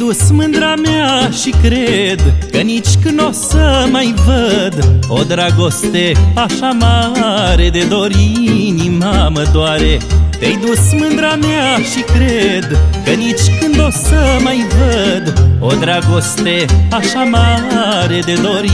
dus mândra mea și cred Că nici când o să mai văd O dragoste așa mare De dor inima mă doare. Te-ai dus mândra mea și cred Că nici când o să mai văd O dragoste așa mare De dor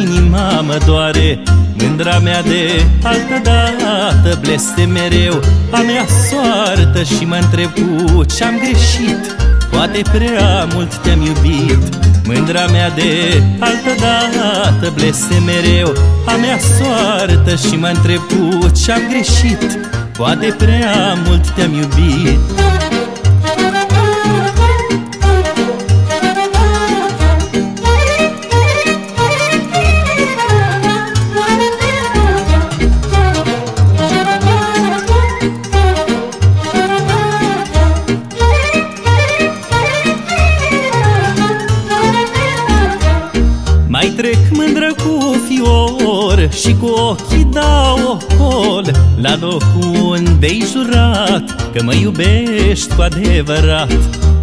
inima mă doare. Mândra mea de altă dată bleste mereu A mea soartă și mă întreb cu ce-am greșit. Poate prea mult te-am iubit Mândra mea de altă dată Bleste mereu. A mea soartă Și mă întreb cu ce-am greșit Poate prea mult te-am iubit și cu ochii dau ocol La locul unde-ai jurat că mă iubești cu adevărat.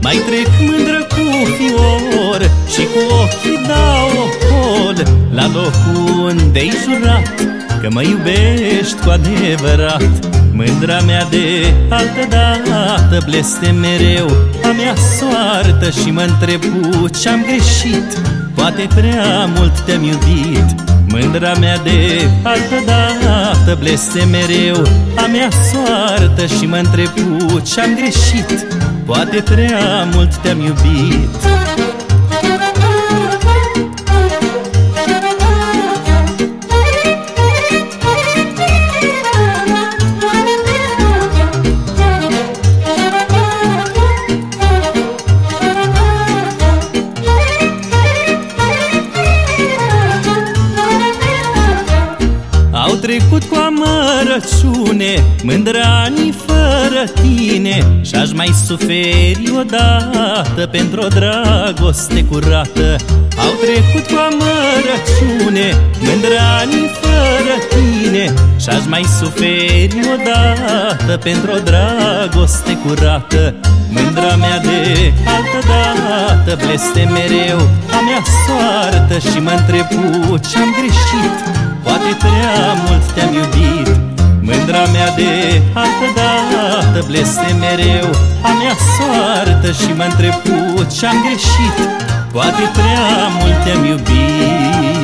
Mai trec mândră cu fior și cu ochii dau ocol La locul unde-ai jurat că mă iubești cu adevărat. Mândra mea de altă dată bleste mereu A mea soartă și mă întreb cu ce-am greșit. Poate prea mult te-am iubit Mândra mea de altă dată bleste mereu. A mea soartă și mă întreb cu ce-am greșit. Poate prea mult te-am iubit trecut cu amărăciune Mândrani fără tine. Și-aș mai suferi odată Pentru o dragoste curată. Au trecut cu amărăciune Mândrani fără tine. Și-aș mai suferi odată Pentru o dragoste curată. Mândra mea de altă dată Bleste mereu a mea soartă. Și mă întreb cu ce-am greșit Poate prea mult te-am iubit. Mândra mea de altă dată Bleste mereu. A mea soartă Și mă întreb cu ce-am greșit. Poate prea mult te-am iubit